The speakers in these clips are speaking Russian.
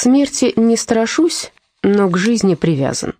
Смерти не страшусь, но к жизни привязан.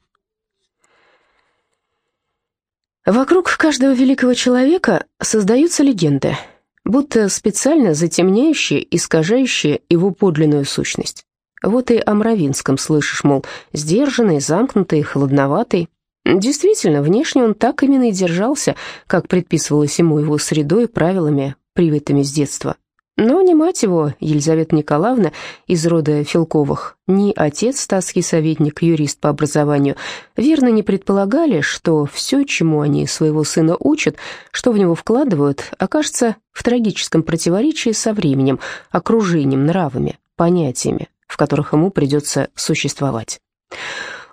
Вокруг каждого великого человека создаются легенды, будто специально затемняющие, искажающие его подлинную сущность. Вот и о Мравинском слышишь, мол, сдержанный, замкнутый, холодноватый. Действительно, внешне он так именно и держался, как предписывалось ему его средой и правилами, привитыми с детства. Но ни мать его, Елизавета Николаевна, из рода Филковых, ни отец, статский советник, юрист по образованию, верно не предполагали, что все, чему они своего сына учат, что в него вкладывают, окажется в трагическом противоречии со временем, окружением, нравами, понятиями, в которых ему придется существовать.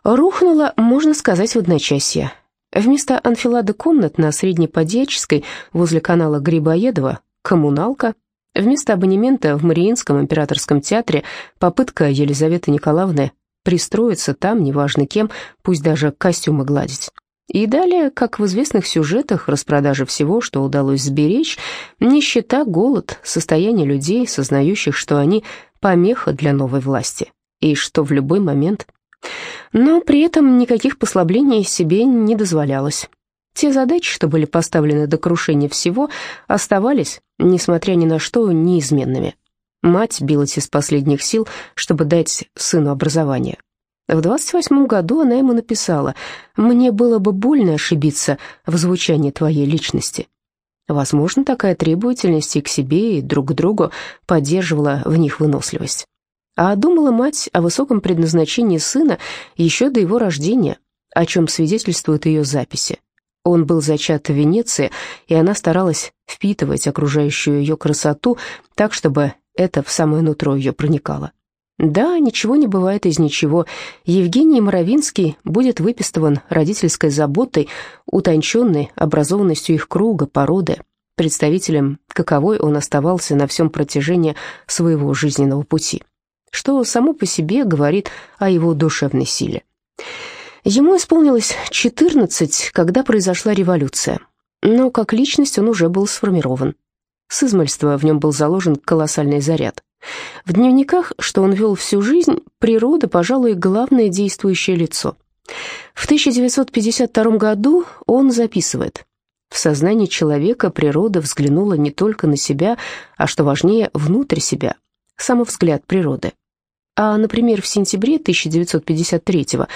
Рухнуло, можно сказать, в одночасье. Вместо анфилады комнат на Среднеподьяческой возле канала Грибоедова коммуналка – Вместо абонемента в Мариинском императорском театре попытка Елизаветы Николаевны пристроиться там, неважно кем, пусть даже костюмы гладить. И далее, как в известных сюжетах, распродажа всего, что удалось сберечь, нищета, голод, состояние людей, сознающих, что они помеха для новой власти, и что в любой момент. Но при этом никаких послаблений себе не дозволялось. Те задачи, что были поставлены до крушения всего, оставались, несмотря ни на что, неизменными. Мать билась из последних сил, чтобы дать сыну образование. В 28 году она ему написала «Мне было бы больно ошибиться в звучании твоей личности». Возможно, такая требовательность и к себе, и друг к другу поддерживала в них выносливость. А думала мать о высоком предназначении сына еще до его рождения, о чем свидетельствуют ее записи. Он был зачат в Венеции, и она старалась впитывать окружающую ее красоту так, чтобы это в самое нутро ее проникало. Да, ничего не бывает из ничего. Евгений Моровинский будет выпистован родительской заботой, утонченной образованностью их круга, породы, представителем каковой он оставался на всем протяжении своего жизненного пути, что само по себе говорит о его душевной силе. Ему исполнилось 14, когда произошла революция, но как личность он уже был сформирован. С измальства в нем был заложен колоссальный заряд. В дневниках, что он вел всю жизнь, природа, пожалуй, главное действующее лицо. В 1952 году он записывает «В сознании человека природа взглянула не только на себя, а, что важнее, внутрь себя, самовзгляд природы». А, например, в сентябре 1953-го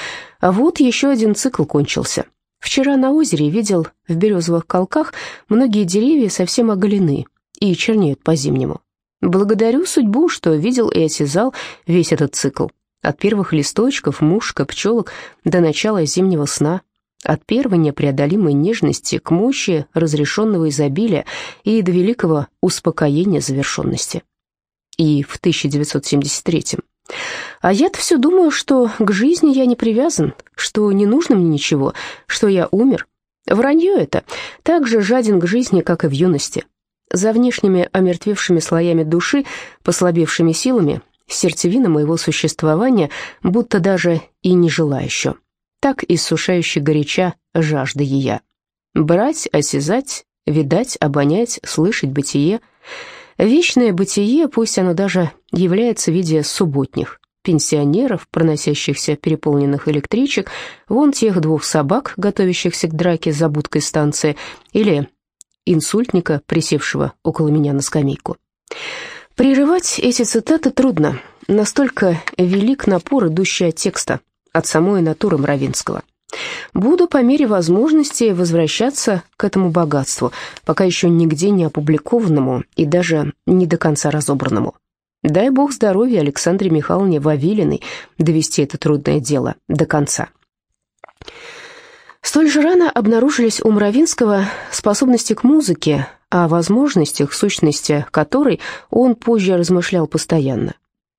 вот еще один цикл кончился. Вчера на озере видел в березовых колках многие деревья совсем оголены и чернеют по-зимнему. Благодарю судьбу, что видел и осязал весь этот цикл. От первых листочков, мушка, пчелок до начала зимнего сна, от первой непреодолимой нежности к мощи разрешенного изобилия и до великого успокоения завершенности. И в 1973 а я-то все думаю, что к жизни я не привязан, что не нужно мне ничего, что я умер. Вранье это, так же жаден к жизни, как и в юности. За внешними омертвевшими слоями души, послабевшими силами, сердцевина моего существования будто даже и не жила еще. Так иссушающий горяча жажда ея. Брать, осязать, видать, обонять, слышать бытие — Вечное бытие, пусть оно даже является в виде субботних, пенсионеров, проносящихся переполненных электричек, вон тех двух собак, готовящихся к драке за будкой станции, или инсультника, присевшего около меня на скамейку. Прерывать эти цитаты трудно, настолько велик напор, идущий от текста, от самой натуры Мравинского. Буду по мере возможности возвращаться к этому богатству, пока еще нигде не опубликованному и даже не до конца разобранному. Дай бог здоровья Александре Михайловне Вавилиной довести это трудное дело до конца. Столь же рано обнаружились у Мравинского способности к музыке, о возможностях, сущности которой он позже размышлял постоянно.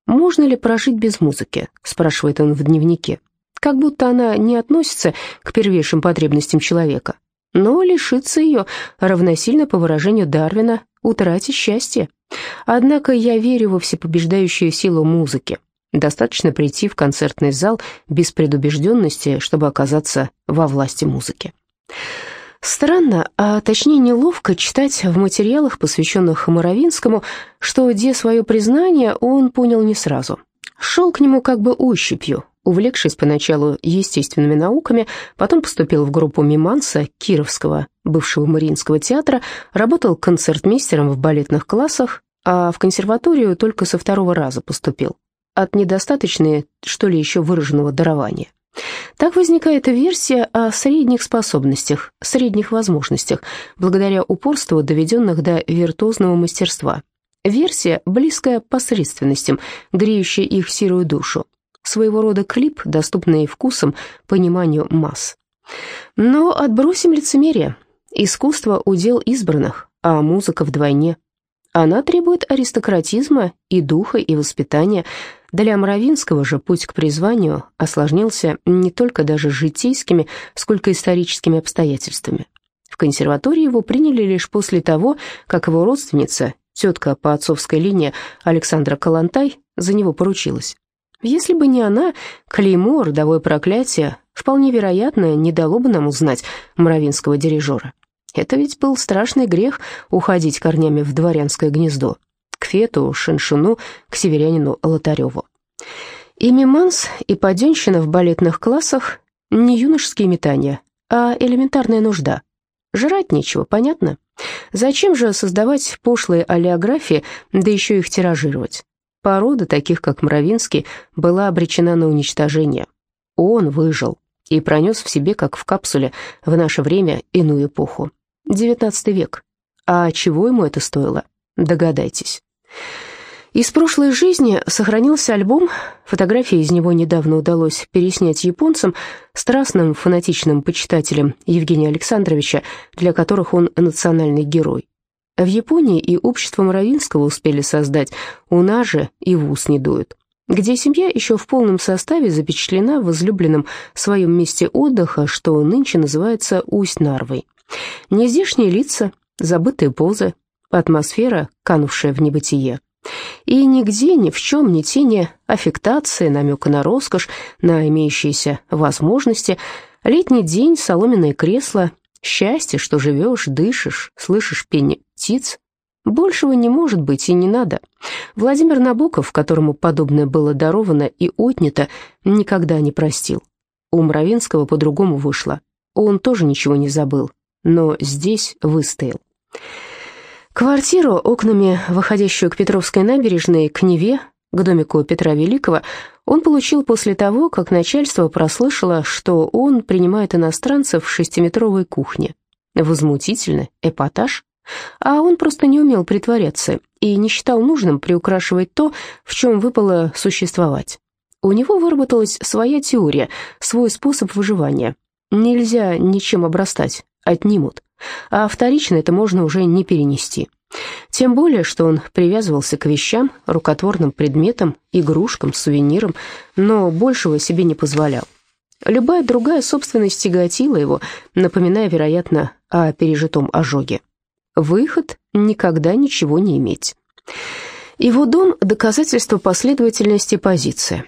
«Можно ли прожить без музыки?» – спрашивает он в дневнике как будто она не относится к первейшим потребностям человека. Но лишиться ее равносильно, по выражению Дарвина, утратить счастье. Однако я верю во всепобеждающую силу музыки. Достаточно прийти в концертный зал без предубежденности, чтобы оказаться во власти музыки. Странно, а точнее неловко читать в материалах, посвященных Моровинскому, что, где свое признание, он понял не сразу – Шел к нему как бы ощупью, увлекшись поначалу естественными науками, потом поступил в группу Миманса Кировского, бывшего Мариинского театра, работал концертмейстером в балетных классах, а в консерваторию только со второго раза поступил. От недостаточной, что ли, еще выраженного дарования. Так возникает версия о средних способностях, средних возможностях, благодаря упорству, доведенных до виртуозного мастерства. Версия, близкая посредственностям, греющая их серую душу. Своего рода клип, доступный вкусом, пониманию масс. Но отбросим лицемерие. Искусство – удел избранных, а музыка вдвойне. Она требует аристократизма и духа, и воспитания – для Мравинского же путь к призванию осложнился не только даже житейскими, сколько историческими обстоятельствами. В консерватории его приняли лишь после того, как его родственница, тетка по отцовской линии Александра Калантай, за него поручилась. Если бы не она, клеймо, родовое проклятие, вполне вероятно, не дало бы нам узнать мравинского дирижера. Это ведь был страшный грех уходить корнями в дворянское гнездо к Фету, Шиншину, к северянину Лотареву. И миманс, и паденщина в балетных классах — не юношеские метания, а элементарная нужда. Жрать нечего, понятно? Зачем же создавать пошлые олеографии, да еще их тиражировать? Порода, таких как Мравинский, была обречена на уничтожение. Он выжил и пронес в себе, как в капсуле, в наше время иную эпоху. XIX век. А чего ему это стоило? Догадайтесь. Из прошлой жизни сохранился альбом, фотографии из него недавно удалось переснять японцам, страстным фанатичным почитателям Евгения Александровича, для которых он национальный герой. В Японии и общество Моровинского успели создать «У нас же и в ус не дует», где семья еще в полном составе запечатлена в возлюбленном своем месте отдыха, что нынче называется Усть-Нарвой. Нездешние лица, забытые позы, атмосфера, канувшая в небытие. И нигде, ни в чем, ни тени аффектации, намека на роскошь, на имеющиеся возможности. Летний день, соломенное кресло, счастье, что живешь, дышишь, слышишь пение птиц. Большего не может быть и не надо. Владимир Набоков, которому подобное было даровано и отнято, никогда не простил. У Мравинского по-другому вышло. Он тоже ничего не забыл, но здесь выстоял. Квартиру, окнами, выходящую к Петровской набережной, к Неве, к домику Петра Великого, он получил после того, как начальство прослышало, что он принимает иностранцев в шестиметровой кухне. Возмутительно, эпатаж. А он просто не умел притворяться и не считал нужным приукрашивать то, в чем выпало существовать. У него выработалась своя теория, свой способ выживания. Нельзя ничем обрастать, отнимут а вторично это можно уже не перенести. Тем более, что он привязывался к вещам, рукотворным предметам, игрушкам, сувенирам, но большего себе не позволял. Любая другая собственность тяготила его, напоминая, вероятно, о пережитом ожоге. Выход — никогда ничего не иметь. Его дом — доказательство последовательности позиции.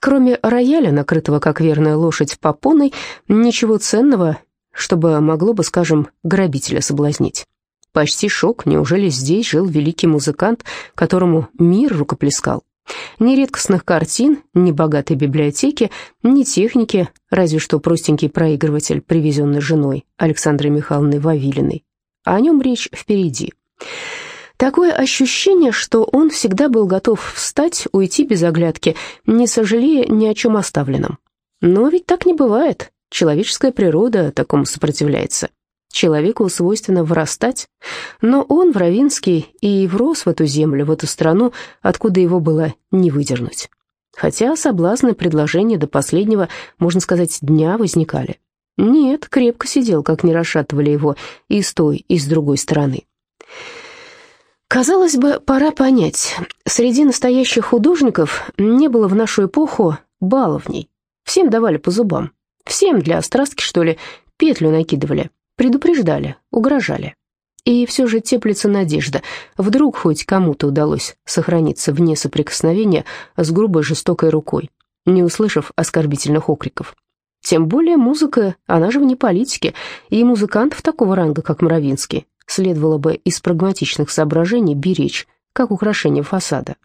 Кроме рояля, накрытого как верная лошадь попоной, ничего ценного чтобы могло бы, скажем, грабителя соблазнить. Почти шок, неужели здесь жил великий музыкант, которому мир рукоплескал? Ни редкостных картин, ни богатой библиотеки, ни техники, разве что простенький проигрыватель, привезенный женой Александрой Михайловной Вавилиной. О нем речь впереди. Такое ощущение, что он всегда был готов встать, уйти без оглядки, не сожалея ни о чем оставленном. Но ведь так не бывает. Человеческая природа такому сопротивляется. Человеку свойственно вырастать, но он, Вравинский, и врос в эту землю, в эту страну, откуда его было не выдернуть. Хотя соблазны предложения до последнего, можно сказать, дня возникали. Нет, крепко сидел, как не расшатывали его и с той, и с другой стороны. Казалось бы, пора понять, среди настоящих художников не было в нашу эпоху баловней. Всем давали по зубам. Всем для острастки, что ли, петлю накидывали, предупреждали, угрожали. И все же теплится надежда. Вдруг хоть кому-то удалось сохраниться вне соприкосновения с грубой жестокой рукой, не услышав оскорбительных окриков. Тем более музыка, она же вне политики, и музыкантов такого ранга, как Мравинский, следовало бы из прагматичных соображений беречь, как украшение фасада.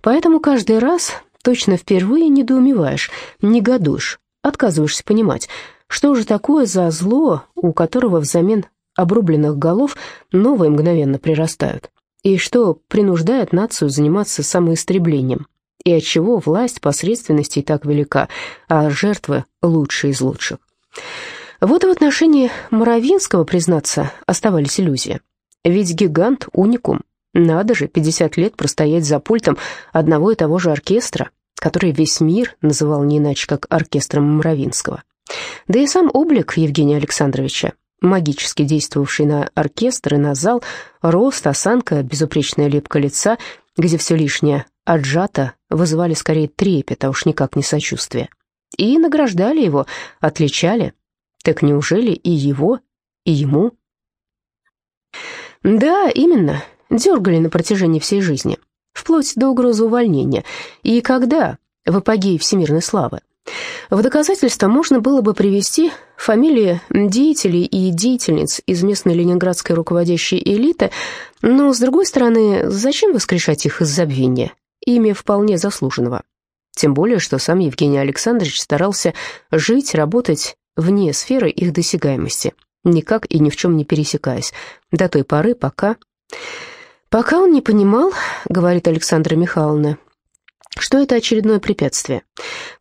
Поэтому каждый раз, точно впервые недоумеваешь, негодуешь, отказываешься понимать, что же такое за зло, у которого взамен обрубленных голов новые мгновенно прирастают, и что принуждает нацию заниматься самоистреблением, и отчего власть посредственностей так велика, а жертвы лучшие из лучших. Вот и в отношении Моровинского, признаться, оставались иллюзии. Ведь гигант — уникум. Надо же 50 лет простоять за пультом одного и того же оркестра, который весь мир называл не иначе, как оркестром Моровинского. Да и сам облик Евгения Александровича, магически действовавший на оркестр и на зал, рост, осанка, безупречная лепка лица, где все лишнее отжато, вызывали скорее трепет, а уж никак не сочувствие. И награждали его, отличали. Так неужели и его, и ему? Да, именно, дергали на протяжении всей жизни, вплоть до угрозы увольнения. И когда? В апогее всемирной славы. В доказательство можно было бы привести фамилии деятелей и деятельниц из местной ленинградской руководящей элиты, но, с другой стороны, зачем воскрешать их из забвения? Имя вполне заслуженного. Тем более, что сам Евгений Александрович старался жить, работать вне сферы их досягаемости, никак и ни в чем не пересекаясь, до той поры, пока... «Пока он не понимал, — говорит Александра Михайловна, — что это очередное препятствие.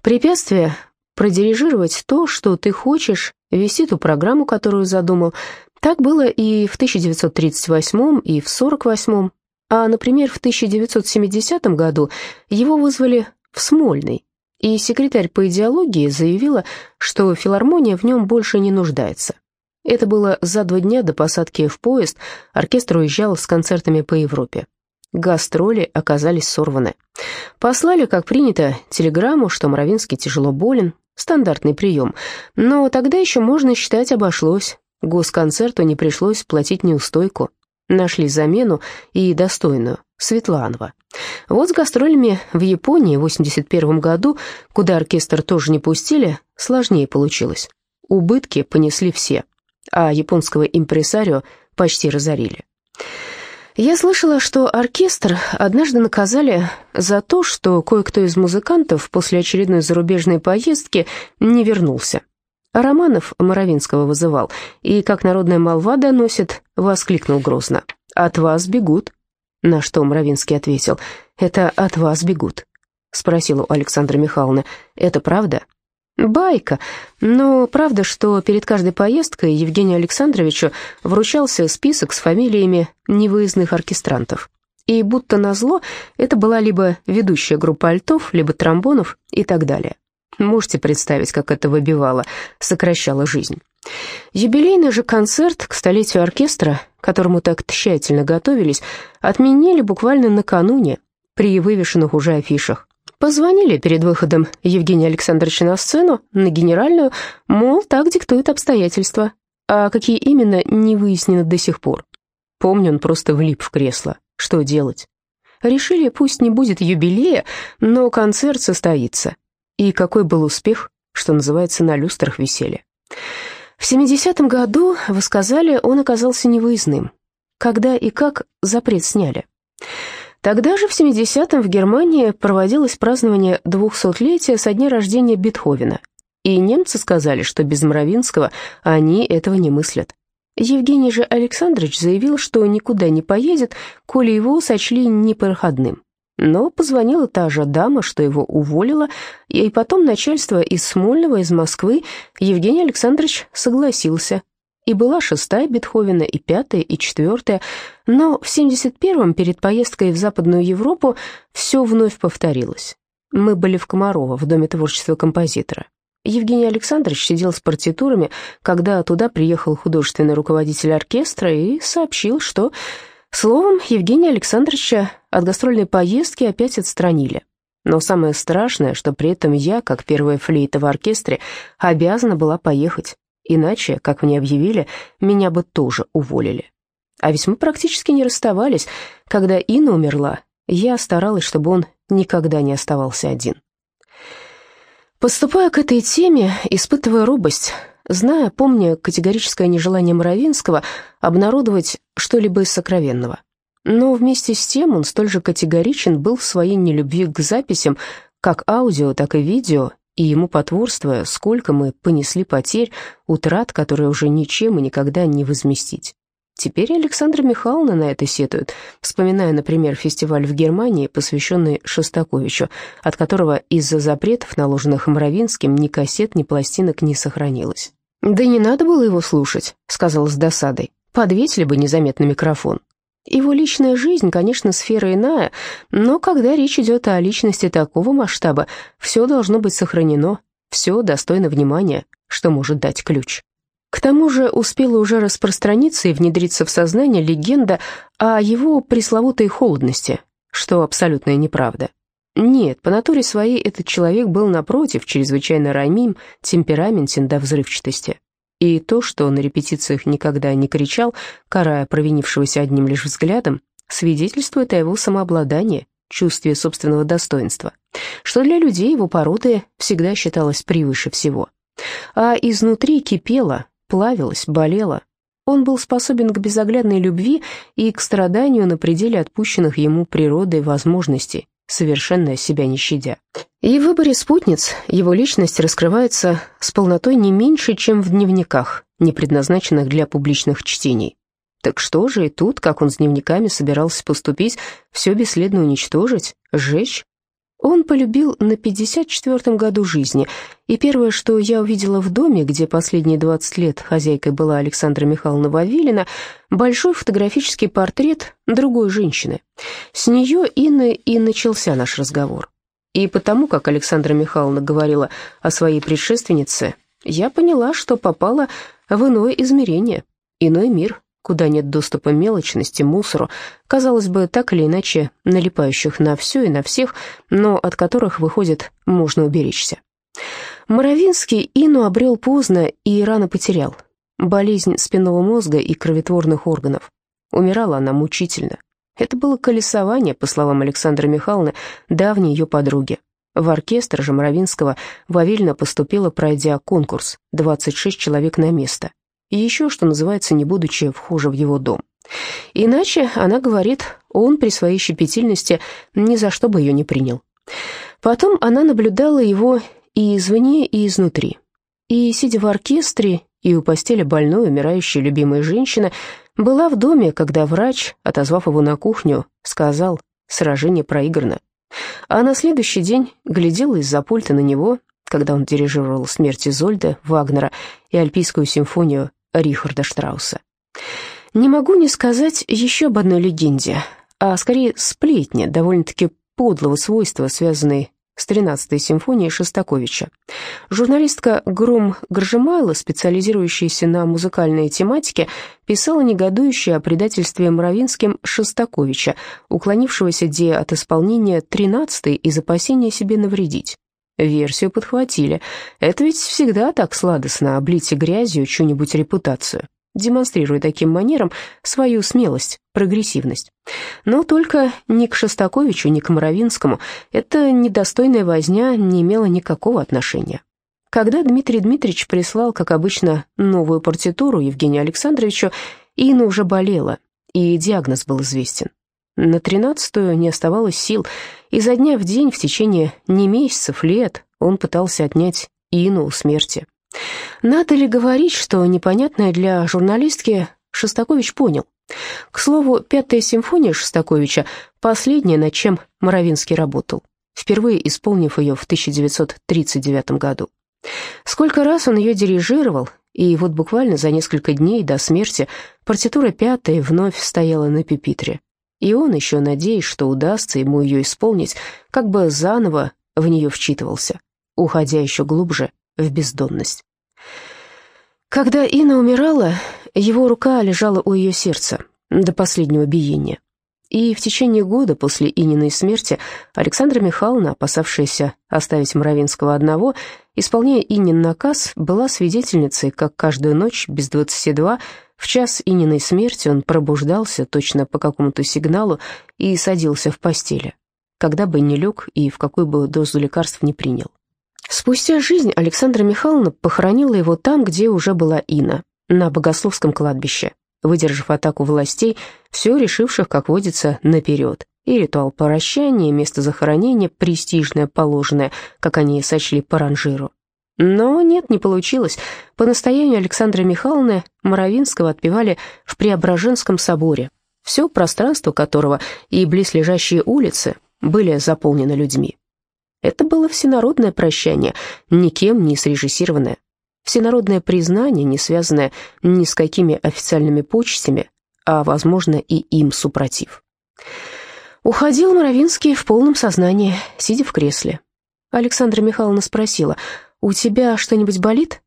Препятствие — продирижировать то, что ты хочешь, вести ту программу, которую задумал. Так было и в 1938 и в 1948 а, например, в 1970 году его вызвали в Смольный, и секретарь по идеологии заявила, что филармония в нем больше не нуждается. Это было за два дня до посадки в поезд, оркестр уезжал с концертами по Европе. Гастроли оказались сорваны. Послали, как принято, телеграмму, что Моровинский тяжело болен, стандартный прием. Но тогда еще можно считать обошлось. Госконцерту не пришлось платить неустойку. Нашли замену и достойную, Светланова. Вот с гастролями в Японии в 81 году, куда оркестр тоже не пустили, сложнее получилось. Убытки понесли все а японского импресарио почти разорили. Я слышала, что оркестр однажды наказали за то, что кое-кто из музыкантов после очередной зарубежной поездки не вернулся. Романов Моровинского вызывал, и, как народная молва доносит, воскликнул грозно. «От вас бегут». На что Моровинский ответил, «Это от вас бегут». Спросила у Александра Михайловна, «Это правда?» Байка. Но правда, что перед каждой поездкой Евгению Александровичу вручался список с фамилиями невыездных оркестрантов. И будто назло, это была либо ведущая группа альтов, либо тромбонов и так далее. Можете представить, как это выбивало, сокращало жизнь. Юбилейный же концерт к столетию оркестра, которому так тщательно готовились, отменили буквально накануне при вывешенных уже афишах. Позвонили перед выходом Евгения Александровича на сцену, на генеральную, мол, так диктуют обстоятельства. А какие именно, не выяснено до сих пор. Помню, он просто влип в кресло. Что делать? Решили, пусть не будет юбилея, но концерт состоится. И какой был успех, что называется, на люстрах веселья. В 70-м году, вы сказали, он оказался невыездным. Когда и как запрет сняли? Тогда же, в 70-м, в Германии проводилось празднование 200-летия со дня рождения Бетховена, и немцы сказали, что без Мравинского они этого не мыслят. Евгений же Александрович заявил, что никуда не поедет, коли его сочли непроходным. Но позвонила та же дама, что его уволила, и потом начальство из Смольного, из Москвы, Евгений Александрович согласился, и была шестая Бетховена, и пятая, и четвертая, но в 71-м, перед поездкой в Западную Европу, все вновь повторилось. Мы были в Комарово, в Доме творчества композитора. Евгений Александрович сидел с партитурами, когда туда приехал художественный руководитель оркестра и сообщил, что, словом, Евгения Александровича от гастрольной поездки опять отстранили. Но самое страшное, что при этом я, как первая флейта в оркестре, обязана была поехать. Иначе, как мне объявили, меня бы тоже уволили. А ведь мы практически не расставались. Когда Инна умерла, я старалась, чтобы он никогда не оставался один. Поступая к этой теме, испытывая робость, зная, помня категорическое нежелание Моровинского обнародовать что-либо из сокровенного. Но вместе с тем он столь же категоричен был в своей нелюбви к записям, как аудио, так и видео, и ему потворствуя, сколько мы понесли потерь, утрат, которые уже ничем и никогда не возместить. Теперь Александра Михайловна на это сетует, вспоминая, например, фестиваль в Германии, посвященный Шостаковичу, от которого из-за запретов, наложенных Мравинским, ни кассет, ни пластинок не сохранилось. «Да не надо было его слушать», — сказала с досадой. «Подветили бы незаметно микрофон». Его личная жизнь, конечно, сфера иная, но когда речь идет о личности такого масштаба, все должно быть сохранено, все достойно внимания, что может дать ключ. К тому же успела уже распространиться и внедриться в сознание легенда о его пресловутой холодности, что абсолютная неправда. Нет, по натуре своей этот человек был, напротив, чрезвычайно рамим, темпераментен до взрывчатости. И то, что на репетициях никогда не кричал, карая провинившегося одним лишь взглядом, свидетельствует о его самообладании, чувстве собственного достоинства, что для людей его породы всегда считалось превыше всего. А изнутри кипело, плавилась, болела. Он был способен к безоглядной любви и к страданию на пределе отпущенных ему природой возможностей, совершенно себя не щадя. И в выборе спутниц его личность раскрывается с полнотой не меньше, чем в дневниках, не предназначенных для публичных чтений. Так что же и тут, как он с дневниками собирался поступить, все бесследно уничтожить, сжечь? Он полюбил на 54-м году жизни, и первое, что я увидела в доме, где последние 20 лет хозяйкой была Александра Михайловна Вавилина, большой фотографический портрет другой женщины. С нее Инны и начался наш разговор. И потому, как Александра Михайловна говорила о своей предшественнице, я поняла, что попала в иное измерение, иной мир, куда нет доступа мелочности, мусору, казалось бы, так или иначе налипающих на все и на всех, но от которых, выходит, можно уберечься. Моровинский Ину обрел поздно и рано потерял. Болезнь спинного мозга и кроветворных органов. Умирала она мучительно. Это было колесование, по словам Александры Михайловны, давней ее подруги. В оркестр же Моровинского Вавильна поступила, пройдя конкурс, 26 человек на место и еще, что называется, не будучи вхожа в его дом. Иначе, она говорит, он при своей щепетильности ни за что бы ее не принял. Потом она наблюдала его и извне, и изнутри. И, сидя в оркестре, и у постели больной, умирающей любимой женщины, была в доме, когда врач, отозвав его на кухню, сказал «сражение проиграно». А на следующий день глядела из-за пульта на него, когда он дирижировал смерть Изольда, Вагнера и Альпийскую симфонию Рихарда Штрауса. Не могу не сказать еще об одной легенде, а скорее сплетне, довольно-таки подлого свойства, связанной с 13-й симфонией Шостаковича. Журналистка Гром Горжемайла, специализирующаяся на музыкальной тематике, писала негодующе о предательстве Мравинским Шостаковича, уклонившегося де от исполнения 13-й из опасения себе навредить. Версию подхватили. Это ведь всегда так сладостно облить грязью чью-нибудь репутацию, демонстрируя таким манером свою смелость, прогрессивность. Но только ни к Шостаковичу, ни к Моровинскому эта недостойная возня не имела никакого отношения. Когда Дмитрий Дмитриевич прислал, как обычно, новую партитуру Евгению Александровичу, Инна уже болела, и диагноз был известен. На тринадцатую не оставалось сил, и за дня в день в течение не месяцев, лет он пытался отнять Ину у смерти. Надо ли говорить, что непонятное для журналистки Шостакович понял? К слову, пятая симфония Шостаковича – последняя, над чем Моровинский работал, впервые исполнив ее в 1939 году. Сколько раз он ее дирижировал, и вот буквально за несколько дней до смерти партитура пятой вновь стояла на пепитре. И он, еще надеясь, что удастся ему ее исполнить, как бы заново в нее вчитывался, уходя еще глубже в бездонность. Когда Инна умирала, его рука лежала у ее сердца до последнего биения. И в течение года после Ининой смерти Александра Михайловна, опасавшаяся оставить Мравинского одного, исполняя Инин наказ, была свидетельницей, как каждую ночь без двадцати два в час Ининой смерти он пробуждался точно по какому-то сигналу и садился в постели, когда бы не лег и в какую бы дозу лекарств не принял. Спустя жизнь Александра Михайловна похоронила его там, где уже была Ина, на Богословском кладбище, выдержав атаку властей, все решивших, как водится, наперед, И ритуал прощания, место захоронения, престижное, положенное, как они сочли по ранжиру. Но нет, не получилось. По настоянию Александры Михайловны Моровинского отпевали в Преображенском соборе, все пространство которого и близлежащие улицы были заполнены людьми. Это было всенародное прощание, никем не срежиссированное. Всенародное признание, не связанное ни с какими официальными почестями, а, возможно, и им супротив. Уходил Моровинский в полном сознании, сидя в кресле. Александра Михайловна спросила, «У тебя что-нибудь болит?»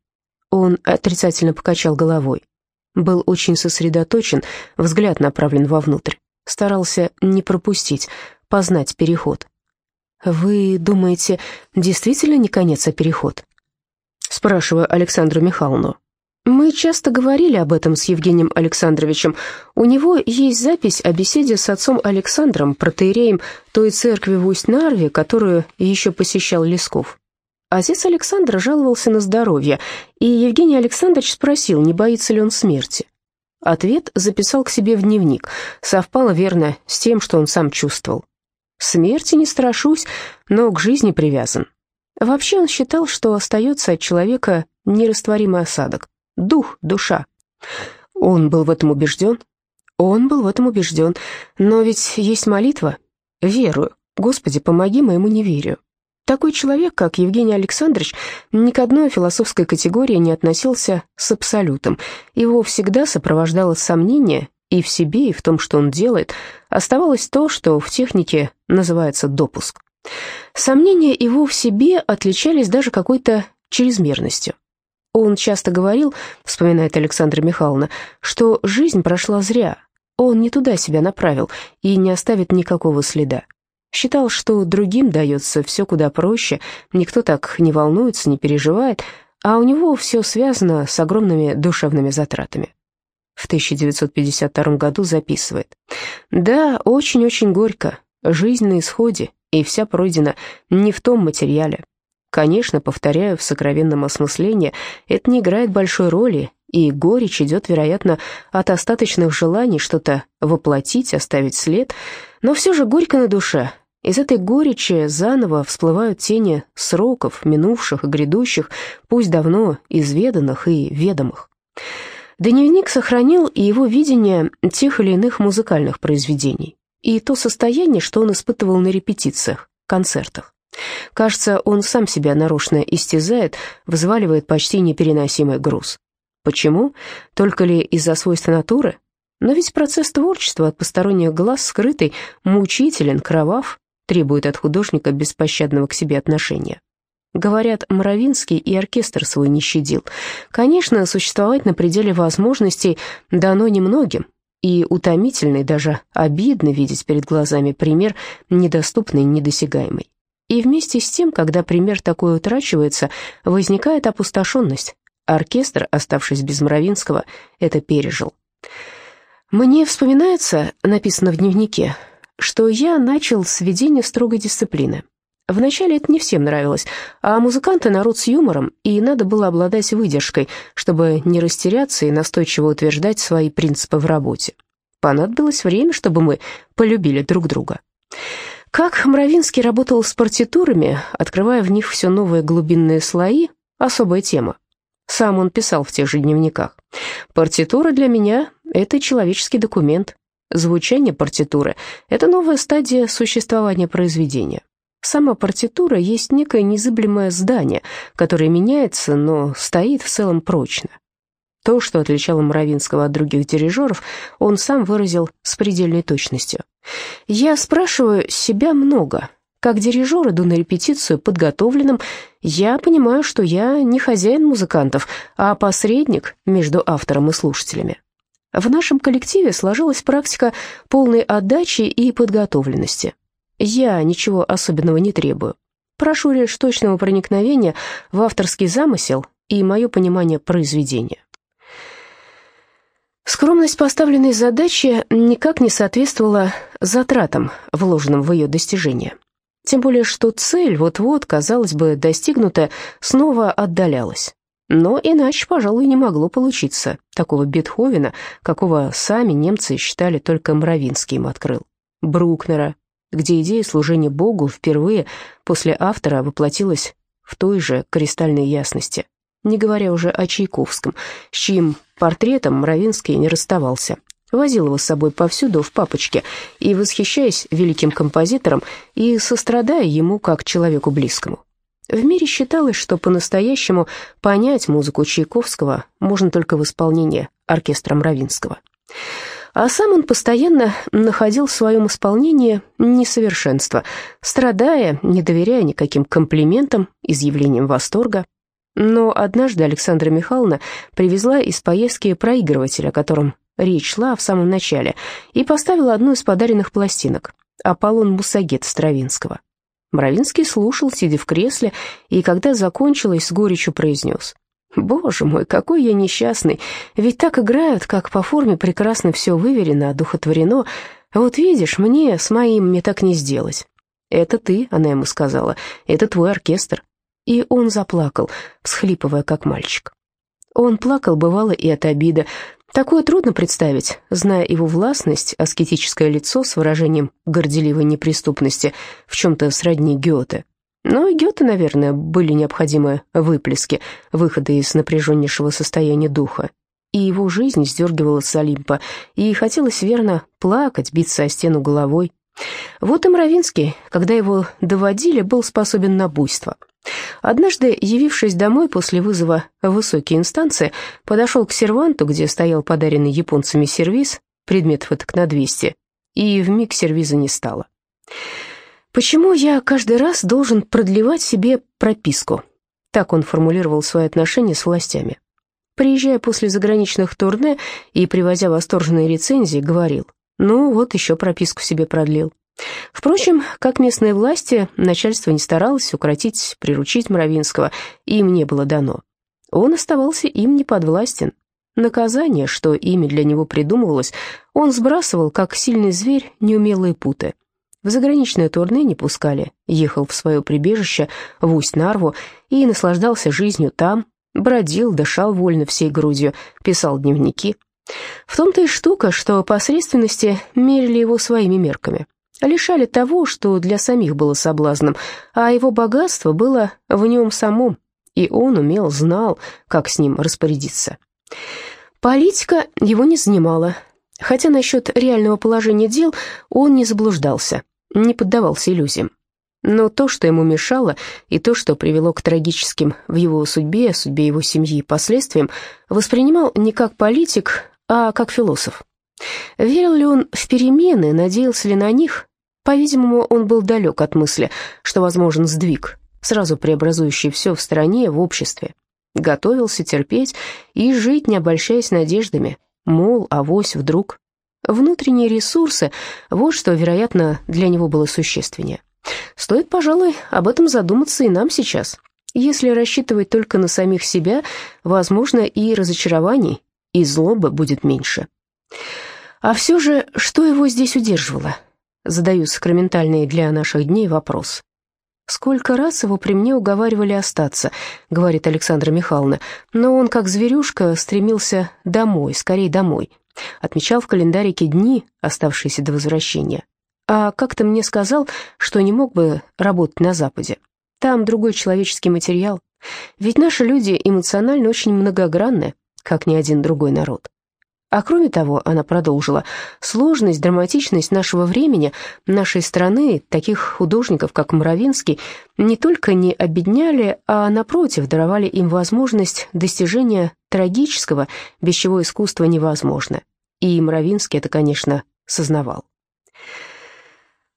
Он отрицательно покачал головой. Был очень сосредоточен, взгляд направлен вовнутрь. Старался не пропустить, познать переход. «Вы думаете, действительно не конец, а переход?» Спрашиваю Александру Михайловну. Мы часто говорили об этом с Евгением Александровичем. У него есть запись о беседе с отцом Александром, протеереем той церкви в Усть-Нарве, которую еще посещал Лесков. Отец Александр жаловался на здоровье, и Евгений Александрович спросил, не боится ли он смерти. Ответ записал к себе в дневник, совпало верно с тем, что он сам чувствовал. «Смерти не страшусь, но к жизни привязан». Вообще он считал, что остается от человека нерастворимый осадок, дух, душа. Он был в этом убежден? Он был в этом убежден, но ведь есть молитва. Верую. Господи, помоги моему неверию. Такой человек, как Евгений Александрович, ни к одной философской категории не относился с абсолютом. Его всегда сопровождало сомнение и в себе, и в том, что он делает. Оставалось то, что в технике называется допуск. Сомнения его в себе отличались даже какой-то чрезмерностью. Он часто говорил, вспоминает Александра Михайловна, что жизнь прошла зря, он не туда себя направил и не оставит никакого следа. Считал, что другим дается все куда проще, никто так не волнуется, не переживает, а у него все связано с огромными душевными затратами. В 1952 году записывает. «Да, очень-очень горько. Жизнь на исходе, и вся пройдена не в том материале. Конечно, повторяю, в сокровенном осмыслении это не играет большой роли, и горечь идет, вероятно, от остаточных желаний что-то воплотить, оставить след, но все же горько на душе, из этой горечи заново всплывают тени сроков, минувших и грядущих, пусть давно изведанных и ведомых. Дневник сохранил и его видение тех или иных музыкальных произведений, и то состояние, что он испытывал на репетициях, концертах. Кажется, он сам себя нарочно истязает, взваливает почти непереносимый груз. Почему? Только ли из-за свойств натуры? Но ведь процесс творчества от посторонних глаз скрытый, мучителен, кровав, требует от художника беспощадного к себе отношения. Говорят, Моровинский и оркестр свой не щадил. Конечно, существовать на пределе возможностей дано немногим, и утомительный, даже обидно видеть перед глазами пример, недоступный, недосягаемый. И вместе с тем, когда пример такой утрачивается, возникает опустошенность. Оркестр, оставшись без Моровинского, это пережил. «Мне вспоминается, написано в дневнике, что я начал с введения строгой дисциплины. Вначале это не всем нравилось, а музыканты народ с юмором, и надо было обладать выдержкой, чтобы не растеряться и настойчиво утверждать свои принципы в работе. Понадобилось время, чтобы мы полюбили друг друга. Как Мравинский работал с партитурами, открывая в них все новые глубинные слои, особая тема. Сам он писал в тех же дневниках. «Партитура для меня — это человеческий документ, Звучание партитуры — это новая стадия существования произведения. Сама партитура есть некое незыблемое здание, которое меняется, но стоит в целом прочно. То, что отличало Муравинского от других дирижеров, он сам выразил с предельной точностью. «Я спрашиваю себя много. Как дирижер иду на репетицию подготовленным. Я понимаю, что я не хозяин музыкантов, а посредник между автором и слушателями. В нашем коллективе сложилась практика полной отдачи и подготовленности. Я ничего особенного не требую. Прошу лишь точного проникновения в авторский замысел и мое понимание произведения. Скромность поставленной задачи никак не соответствовала затратам, вложенным в ее достижение. Тем более, что цель, вот-вот, казалось бы, достигнутая, снова отдалялась. Но иначе, пожалуй, не могло получиться. Такого Бетховена, какого сами немцы считали только Мравинский открыл. Брукнера, где идея служения Богу впервые после автора воплотилась в той же кристальной ясности, не говоря уже о Чайковском, с чьим портретом Мравинский не расставался. Возил его с собой повсюду в папочке и, восхищаясь великим композитором и сострадая ему как человеку близкому. В мире считалось, что по-настоящему понять музыку Чайковского можно только в исполнении оркестра Мравинского. А сам он постоянно находил в своем исполнении несовершенство, страдая, не доверяя никаким комплиментам, изъявлениям восторга. Но однажды Александра Михайловна привезла из поездки проигрыватель, о котором речь шла в самом начале, и поставила одну из подаренных пластинок «Аполлон Мусагет» Стравинского. Мравинский слушал, сидя в кресле, и когда закончилось, с горечью произнес. «Боже мой, какой я несчастный! Ведь так играют, как по форме прекрасно все выверено, одухотворено. Вот видишь, мне с моим мне так не сделать». «Это ты», — она ему сказала, — «это твой оркестр». И он заплакал, всхлипывая, как мальчик. Он плакал, бывало, и от обиды, Такое трудно представить, зная его властность, аскетическое лицо с выражением горделивой неприступности, в чем-то сродни Гёте. Но и Гёте, наверное, были необходимы выплески, выходы из напряженнейшего состояния духа. И его жизнь сдергивала с Олимпа, и хотелось верно плакать, биться о стену головой. Вот и Мравинский, когда его доводили, был способен на буйство – Однажды, явившись домой после вызова в высокие инстанции, подошел к серванту, где стоял подаренный японцами сервиз, предметов так на 200, и вмиг сервиза не стало. «Почему я каждый раз должен продлевать себе прописку?» Так он формулировал свои отношения с властями. Приезжая после заграничных турне и привозя восторженные рецензии, говорил, «Ну вот, еще прописку себе продлил». Впрочем, как местные власти, начальство не старалось укротить, приручить Мравинского, им не было дано. Он оставался им неподвластен. Наказание, что ими для него придумывалось, он сбрасывал, как сильный зверь, неумелые путы. В заграничное турне не пускали, ехал в свое прибежище в Усть-Нарву и наслаждался жизнью там, бродил, дышал вольно всей грудью, писал дневники. В том-то и штука, что посредственности мерили его своими мерками лишали того, что для самих было соблазном, а его богатство было в нем самом, и он умел, знал, как с ним распорядиться. Политика его не занимала, хотя насчет реального положения дел он не заблуждался, не поддавался иллюзиям. Но то, что ему мешало, и то, что привело к трагическим в его судьбе, судьбе его семьи последствиям, воспринимал не как политик, а как философ. Верил ли он в перемены, надеялся ли на них, по-видимому, он был далек от мысли, что возможен сдвиг, сразу преобразующий все в стране, в обществе. Готовился терпеть и жить, не обольщаясь надеждами, мол, авось вдруг. Внутренние ресурсы – вот что, вероятно, для него было существеннее. Стоит, пожалуй, об этом задуматься и нам сейчас. Если рассчитывать только на самих себя, возможно, и разочарований, и злобы будет меньше. А все же, что его здесь удерживало? Задаю сакраментальный для наших дней вопрос. «Сколько раз его при мне уговаривали остаться», — говорит Александра Михайловна, «но он, как зверюшка, стремился домой, скорее домой». Отмечал в календарике дни, оставшиеся до возвращения. А как-то мне сказал, что не мог бы работать на Западе. Там другой человеческий материал. Ведь наши люди эмоционально очень многогранны, как ни один другой народ. А кроме того, она продолжила, сложность, драматичность нашего времени, нашей страны, таких художников, как Муравинский, не только не обедняли, а, напротив, даровали им возможность достижения трагического, без чего искусство невозможно. И Муравинский это, конечно, сознавал.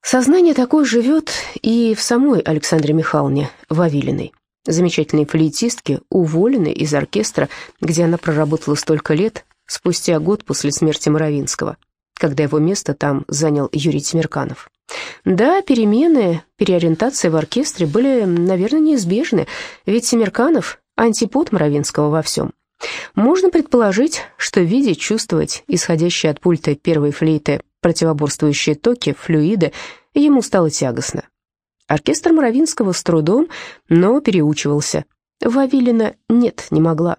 Сознание такое живет и в самой Александре Михайловне Вавилиной, замечательной флейтистке, уволенной из оркестра, где она проработала столько лет, спустя год после смерти Моровинского, когда его место там занял Юрий Тимирканов. Да, перемены, переориентация в оркестре были, наверное, неизбежны, ведь Тимирканов – антипод Моровинского во всем. Можно предположить, что видеть, чувствовать исходящие от пульта первой флейты противоборствующие токи, флюиды, ему стало тягостно. Оркестр Моровинского с трудом, но переучивался. Вавилина нет, не могла.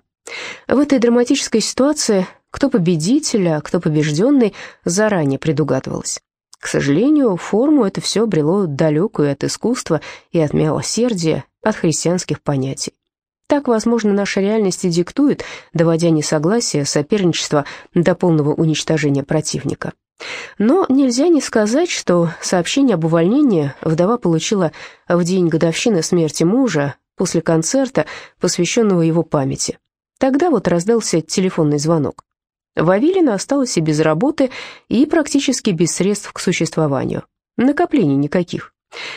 В этой драматической ситуации кто победитель, а кто побежденный, заранее предугадывалось. К сожалению, форму это все обрело далекую от искусства и от милосердия, от христианских понятий. Так, возможно, наша реальность и диктует, доводя несогласие, соперничество до полного уничтожения противника. Но нельзя не сказать, что сообщение об увольнении вдова получила в день годовщины смерти мужа после концерта, посвященного его памяти. Тогда вот раздался телефонный звонок. Вавилина осталась и без работы, и практически без средств к существованию. Накоплений никаких.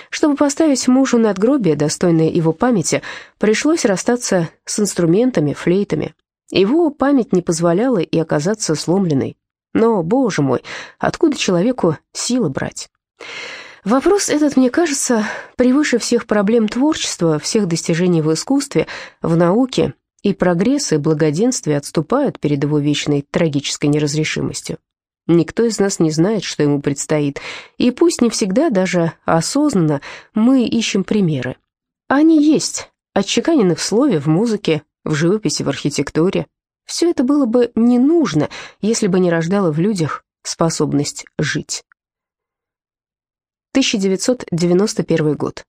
Чтобы поставить мужу надгробие, достойное его памяти, пришлось расстаться с инструментами, флейтами. Его память не позволяла и оказаться сломленной. Но, боже мой, откуда человеку силы брать? Вопрос этот, мне кажется, превыше всех проблем творчества, всех достижений в искусстве, в науке, и прогресс и благоденствие отступают перед его вечной трагической неразрешимостью. Никто из нас не знает, что ему предстоит, и пусть не всегда, даже осознанно, мы ищем примеры. Они есть, отчеканены в слове, в музыке, в живописи, в архитектуре. Все это было бы не нужно, если бы не рождало в людях способность жить. 1991 год.